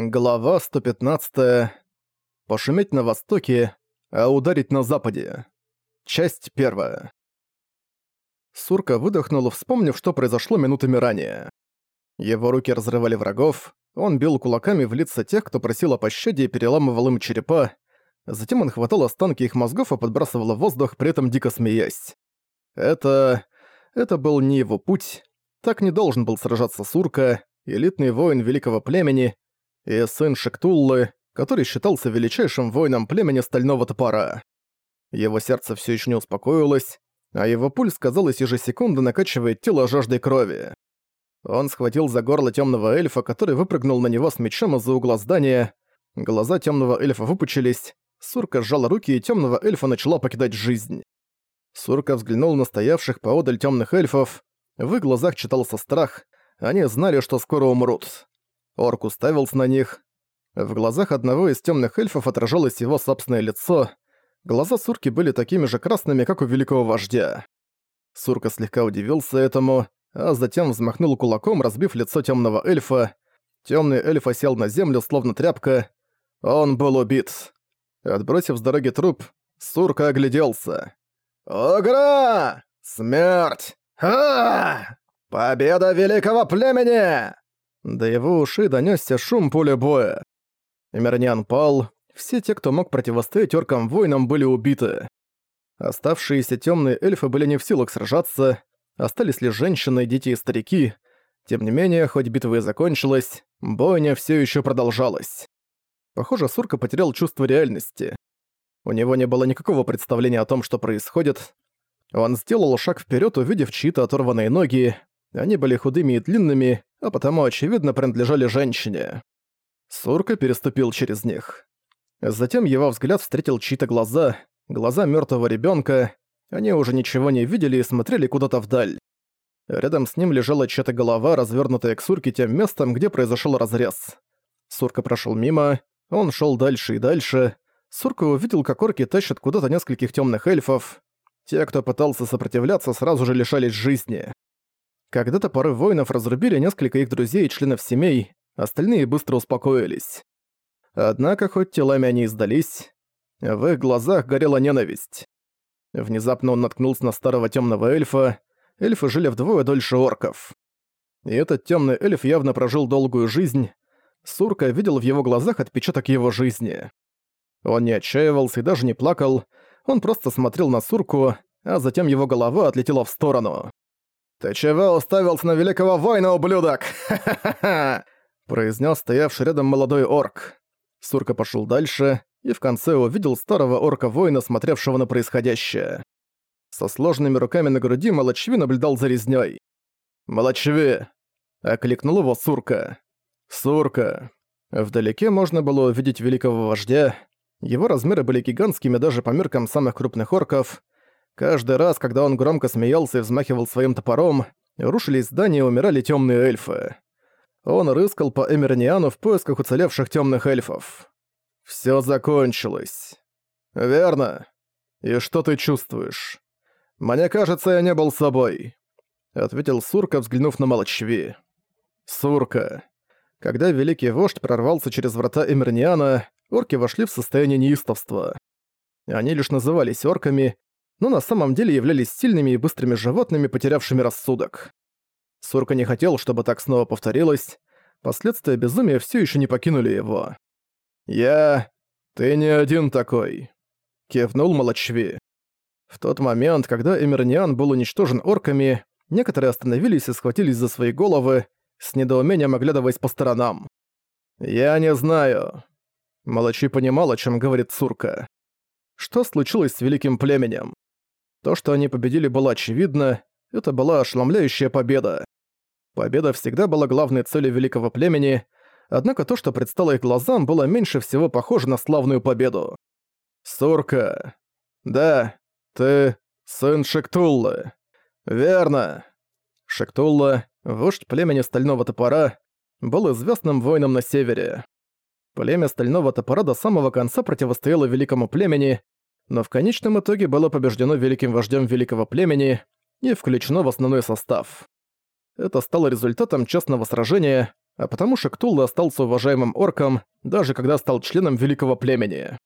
Глава 115. Пошуметь на востоке, а ударить на западе. Часть первая. Сурка выдохнул, вспомнив, что произошло минутами ранее. Его руки разрывали врагов, он бил кулаками в лица тех, кто просил о пощаде и переламывал им черепа, затем он хватал останки их мозгов и подбрасывал в воздух, при этом дико смеясь. Это... это был не его путь, так не должен был сражаться Сурка, элитный воин великого племени, и сын Шектуллы, который считался величайшим воином племени Стального Топора. Его сердце все еще не успокоилось, а его пульс, казалось, ежесекунду накачивает тело жаждой крови. Он схватил за горло темного эльфа, который выпрыгнул на него с мечом из-за угла здания. Глаза темного эльфа выпучились, Сурка сжала руки, и темного эльфа начала покидать жизнь. Сурка взглянул на стоявших поодаль темных эльфов. В их глазах читался страх, они знали, что скоро умрут. Орк уставился на них. В глазах одного из темных эльфов отражалось его собственное лицо. Глаза Сурки были такими же красными, как у великого вождя. Сурка слегка удивился этому, а затем взмахнул кулаком, разбив лицо темного эльфа. Темный эльф осел на землю, словно тряпка. Он был убит. Отбросив с дороги труп, Сурка огляделся. «Огра! Смерть! а Победа великого племени!» До его ушей донёсся шум поля боя. Эмерниан пал, все те, кто мог противостоять оркам-воинам, были убиты. Оставшиеся тёмные эльфы были не в силах сражаться, остались лишь женщины, дети и старики. Тем не менее, хоть битва и закончилась, бойня всё ещё продолжалась. Похоже, Сурка потерял чувство реальности. У него не было никакого представления о том, что происходит. Он сделал шаг вперёд, увидев чьи-то оторванные ноги. Они были худыми и длинными, а потому, очевидно, принадлежали женщине. Сурка переступил через них. Затем его взгляд встретил чьи-то глаза, глаза мертвого ребенка. Они уже ничего не видели и смотрели куда-то вдаль. Рядом с ним лежала чья-то голова, развернутая к Сурке тем местом, где произошел разрез. Сурка прошел мимо, он шел дальше и дальше. Сурка увидел, как орки тащат куда-то нескольких темных эльфов. Те, кто пытался сопротивляться, сразу же лишались жизни. Когда-то поры воинов разрубили несколько их друзей и членов семей, остальные быстро успокоились. Однако, хоть телами они и сдались, в их глазах горела ненависть. Внезапно он наткнулся на старого темного эльфа. Эльфы жили вдвое дольше орков. И этот темный эльф явно прожил долгую жизнь. Сурка видел в его глазах отпечаток его жизни. Он не отчаивался и даже не плакал, он просто смотрел на Сурку, а затем его голова отлетела в сторону. «Ты чего уставился на великого воина, ублюдок? Ха-ха-ха!» произнес стоявший рядом молодой орк. Сурка пошел дальше и в конце увидел старого орка-воина, смотревшего на происходящее. Со сложными руками на груди Молочви наблюдал за резнёй. «Молочви!» — окликнул его Сурка. «Сурка!» Вдалеке можно было увидеть великого вождя. Его размеры были гигантскими даже по меркам самых крупных орков — Каждый раз, когда он громко смеялся и взмахивал своим топором, рушились здания и умирали темные эльфы. Он рыскал по Эмерниану в поисках уцелевших темных эльфов. Все закончилось. Верно. И что ты чувствуешь? Мне кажется, я не был собой. Ответил Сурка, взглянув на Молочви. Сурка. Когда Великий Вождь прорвался через врата Эмерниана, орки вошли в состояние неистовства. Они лишь назывались орками, но на самом деле являлись сильными и быстрыми животными, потерявшими рассудок. Сурка не хотел, чтобы так снова повторилось. Последствия безумия все еще не покинули его. «Я... ты не один такой», — кивнул Молочви. В тот момент, когда Эмерниан был уничтожен орками, некоторые остановились и схватились за свои головы, с недоумением оглядываясь по сторонам. «Я не знаю». Молочи понимал, о чем говорит Сурка. Что случилось с великим племенем? То, что они победили, было очевидно, это была ошеломляющая победа. Победа всегда была главной целью великого племени, однако то, что предстало их глазам, было меньше всего похоже на славную победу. «Сурка. Да, ты сын Шектуллы. Верно». Шектулла, вождь племени Стального Топора, был известным воином на севере. Племя Стального Топора до самого конца противостояло великому племени, но в конечном итоге было побеждено великим вождем великого племени и включено в основной состав. Это стало результатом честного сражения, а потому Шектулла остался уважаемым орком, даже когда стал членом великого племени.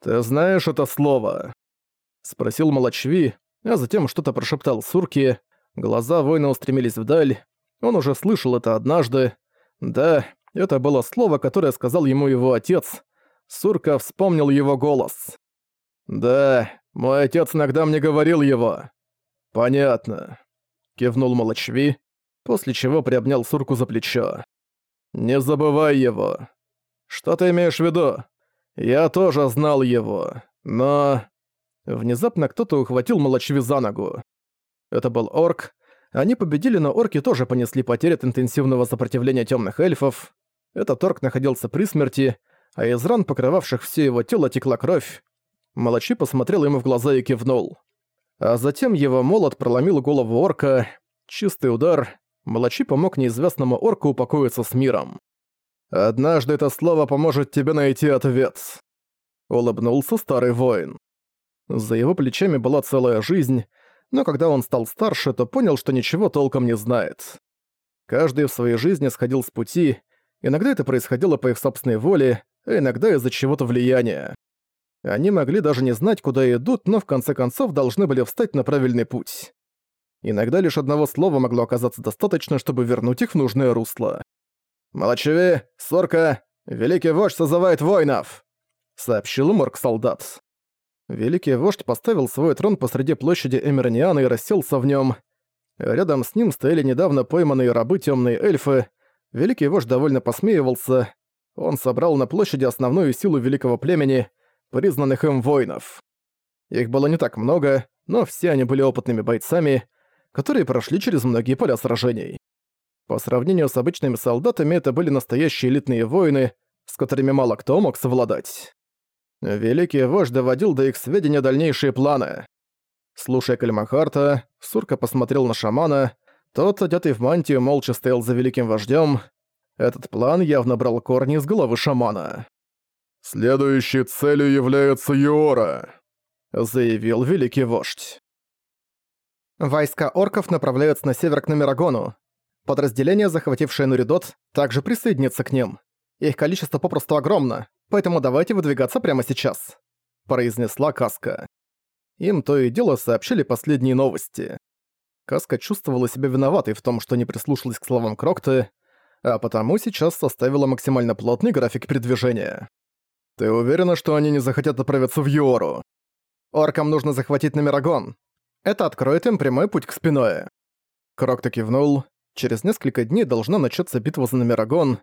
«Ты знаешь это слово?» — спросил Молочви, а затем что-то прошептал Сурки. Глаза воина устремились вдаль. Он уже слышал это однажды. Да, это было слово, которое сказал ему его отец. Сурка вспомнил его голос. «Да, мой отец иногда мне говорил его». «Понятно», — кивнул Молочви, после чего приобнял Сурку за плечо. «Не забывай его. Что ты имеешь в виду? Я тоже знал его, но...» Внезапно кто-то ухватил Молочви за ногу. Это был орк. Они победили, но орки тоже понесли потери от интенсивного сопротивления темных эльфов. Этот орк находился при смерти, а из ран, покрывавших все его тело, текла кровь. Молочи посмотрел ему в глаза и кивнул. А затем его молот проломил голову орка. Чистый удар. Молочи помог неизвестному орку упокоиться с миром. «Однажды это слово поможет тебе найти ответ», — улыбнулся старый воин. За его плечами была целая жизнь, но когда он стал старше, то понял, что ничего толком не знает. Каждый в своей жизни сходил с пути, иногда это происходило по их собственной воле, а иногда из-за чего-то влияния. Они могли даже не знать, куда идут, но в конце концов должны были встать на правильный путь. Иногда лишь одного слова могло оказаться достаточно, чтобы вернуть их в нужное русло. «Молочеви, Сорка, великий вождь созывает воинов!» — сообщил Морг-солдат. Великий вождь поставил свой трон посреди площади Эмерниана и расселся в нем. Рядом с ним стояли недавно пойманные рабы темные эльфы. Великий вождь довольно посмеивался. Он собрал на площади основную силу великого племени, признанных им воинов. Их было не так много, но все они были опытными бойцами, которые прошли через многие поля сражений. По сравнению с обычными солдатами это были настоящие элитные воины, с которыми мало кто мог совладать. Великий вождь доводил до их сведения дальнейшие планы. Слушая Кальмахарта, Сурка посмотрел на шамана, тот, одетый в мантию, молча стоял за великим вождем. Этот план явно брал корни из головы шамана. «Следующей целью является Юора», — заявил великий вождь. Войска орков направляются на север к Номерагону. Подразделение, захватившее Нуридот, также присоединится к ним. Их количество попросту огромно, поэтому давайте выдвигаться прямо сейчас», — произнесла Каска. Им то и дело сообщили последние новости. Каска чувствовала себя виноватой в том, что не прислушалась к словам Крокты, а потому сейчас составила максимально плотный график передвижения. «Ты уверена, что они не захотят отправиться в Юору?» «Оркам нужно захватить Номерагон. Это откроет им прямой путь к Спиное». Крокто кивнул. Через несколько дней должна начаться битва за Номерагон.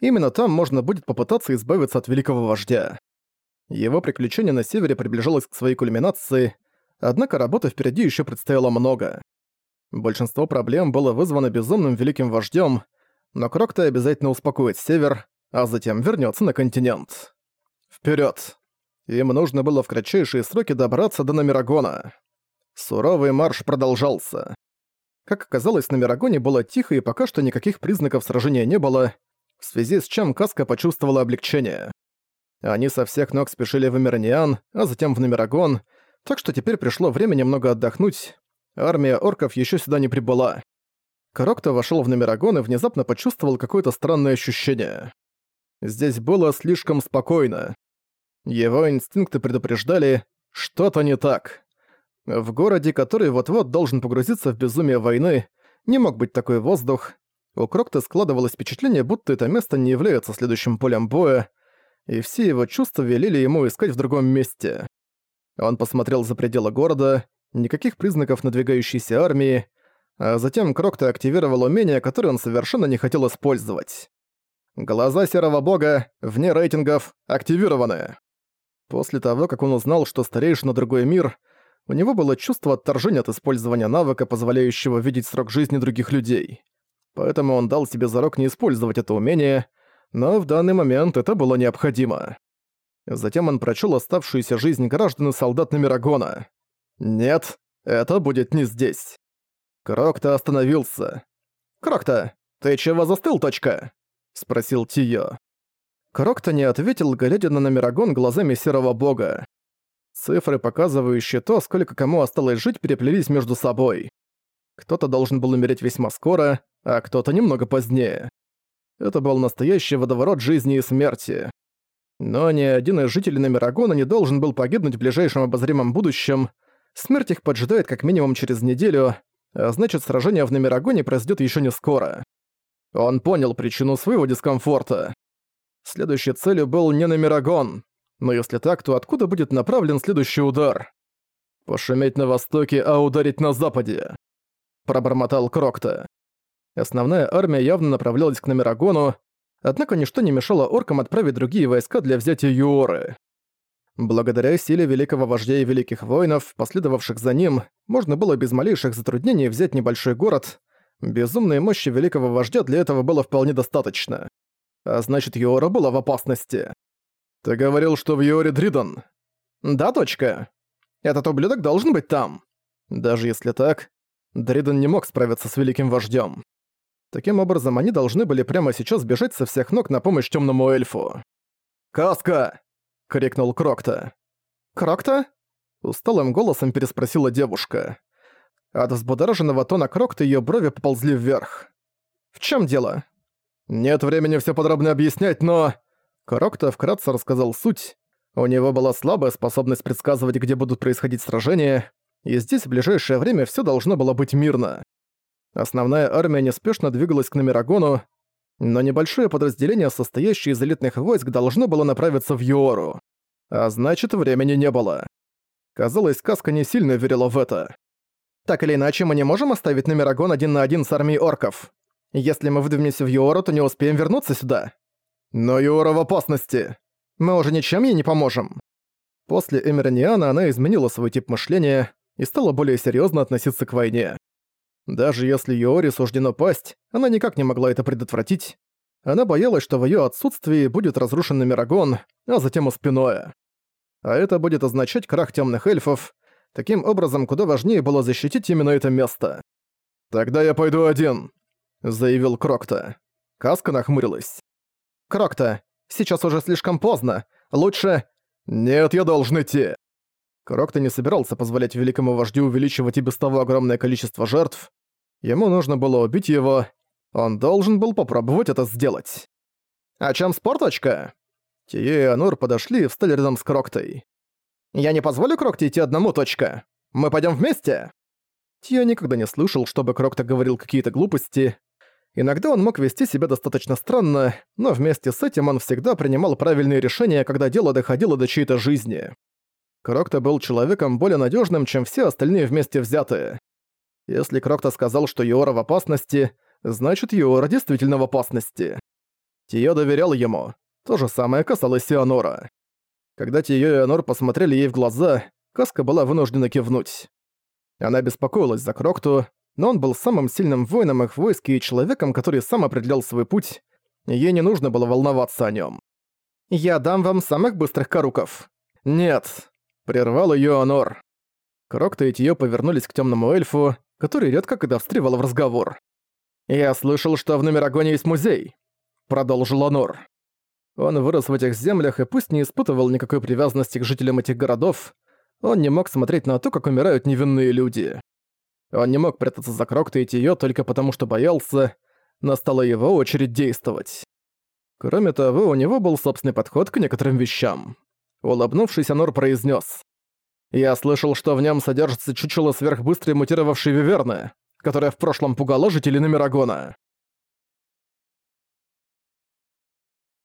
Именно там можно будет попытаться избавиться от великого вождя. Его приключение на севере приближалось к своей кульминации, однако работы впереди еще предстояло много. Большинство проблем было вызвано безумным великим вождем, но Крокто обязательно успокоит север, а затем вернется на континент. Вперед! Им нужно было в кратчайшие сроки добраться до Номерагона. Суровый марш продолжался. Как оказалось, на Мирагоне было тихо и пока что никаких признаков сражения не было, в связи с чем Каска почувствовала облегчение. Они со всех ног спешили в Эмерниан, а затем в Номерагон, так что теперь пришло время немного отдохнуть. Армия орков еще сюда не прибыла. Крокто вошел в Номерагон и внезапно почувствовал какое-то странное ощущение. Здесь было слишком спокойно. Его инстинкты предупреждали, что-то не так. В городе, который вот-вот должен погрузиться в безумие войны, не мог быть такой воздух. У Крокта складывалось впечатление, будто это место не является следующим полем боя, и все его чувства велели ему искать в другом месте. Он посмотрел за пределы города, никаких признаков надвигающейся армии, а затем Крокта активировал умение, которое он совершенно не хотел использовать. Глаза Серого Бога, вне рейтингов, активированы. После того, как он узнал, что стареешь на другой мир, у него было чувство отторжения от использования навыка, позволяющего видеть срок жизни других людей. Поэтому он дал себе зарок не использовать это умение, но в данный момент это было необходимо. Затем он прочел оставшуюся жизнь граждан и солдат Номерагона. «Нет, это будет не здесь». Крокта остановился. «Крокта, ты чего застыл, точка?» — спросил Тио. Крокта не ответил, глядя на Номерагон глазами Серого Бога. Цифры, показывающие то, сколько кому осталось жить, переплелись между собой. Кто-то должен был умереть весьма скоро, а кто-то немного позднее. Это был настоящий водоворот жизни и смерти. Но ни один из жителей Номерагона не должен был погибнуть в ближайшем обозримом будущем. Смерть их поджидает как минимум через неделю, а значит сражение в Номерагоне произойдет еще не скоро. Он понял причину своего дискомфорта. Следующей целью был не Номерагон. Но если так, то откуда будет направлен следующий удар? Пошуметь на востоке, а ударить на западе. Пробормотал Крокта. Основная армия явно направлялась к Номерагону, однако ничто не мешало оркам отправить другие войска для взятия Юоры. Благодаря силе великого вождя и великих воинов, последовавших за ним, можно было без малейших затруднений взять небольшой город. Безумной мощи великого вождя для этого было вполне достаточно. А значит, Юора была в опасности. «Ты говорил, что в Юоре Дридон?» «Да, точка. Этот ублюдок должен быть там». Даже если так, Дридон не мог справиться с великим вождем. Таким образом, они должны были прямо сейчас бежать со всех ног на помощь темному эльфу. «Каска!» — крикнул Крокта. «Крокта?» — усталым голосом переспросила девушка. От взбудораженного тона Крокта ее брови поползли вверх. «В чем дело?» «Нет времени все подробно объяснять, но...» Крокта вкратце рассказал суть. У него была слабая способность предсказывать, где будут происходить сражения, и здесь в ближайшее время все должно было быть мирно. Основная армия неспешно двигалась к Номерагону, но небольшое подразделение, состоящее из элитных войск, должно было направиться в Юору. А значит, времени не было. Казалось, Каска не сильно верила в это. Так или иначе, мы не можем оставить Номерагон один на один с армией орков. Если мы выдвинемся в Юору, то не успеем вернуться сюда. Но Юора в опасности. Мы уже ничем ей не поможем. После Эмерниана она изменила свой тип мышления и стала более серьезно относиться к войне. Даже если Юори суждено пасть, она никак не могла это предотвратить. Она боялась, что в её отсутствии будет разрушен Мирагон, а затем и спиное. А это будет означать крах тёмных эльфов. Таким образом, куда важнее было защитить именно это место. «Тогда я пойду один», — заявил Крокта. Каска нахмурилась. «Крокта, сейчас уже слишком поздно. Лучше...» «Нет, я должен идти». Крокто не собирался позволять великому вождю увеличивать и без того огромное количество жертв. Ему нужно было убить его. Он должен был попробовать это сделать. «О чем спорточка?» Тие и Анур подошли и встали рядом с Кроктой. «Я не позволю Крокте идти одному, точка. Мы пойдем вместе?» Тио никогда не слышал, чтобы Крокта говорил какие-то глупости. Иногда он мог вести себя достаточно странно, но вместе с этим он всегда принимал правильные решения, когда дело доходило до чьей-то жизни. Крокта был человеком более надежным, чем все остальные вместе взятые. Если Крокта сказал, что Йора в опасности, значит Йора действительно в опасности. Тио доверял ему. То же самое касалось Сианора. Когда Тио и Анор посмотрели ей в глаза, Каска была вынуждена кивнуть. Она беспокоилась за Крокту, но он был самым сильным воином их войске и человеком, который сам определял свой путь, и ей не нужно было волноваться о нем. «Я дам вам самых быстрых каруков». «Нет», Прервал её Анор. Крокта и Тиё повернулись к тёмному эльфу, который редко когда встревал в разговор. «Я слышал, что в Номерагоне есть музей», — продолжил Анор. Он вырос в этих землях и пусть не испытывал никакой привязанности к жителям этих городов, он не мог смотреть на то, как умирают невинные люди. Он не мог прятаться за Крокта и Тиё только потому, что боялся, настала его очередь действовать. Кроме того, у него был собственный подход к некоторым вещам. Улыбнувшись, Анор произнес: «Я слышал, что в нем содержится чучело сверхбыстрой мутировавшей виверны, которая в прошлом пугала жителей Номерагона».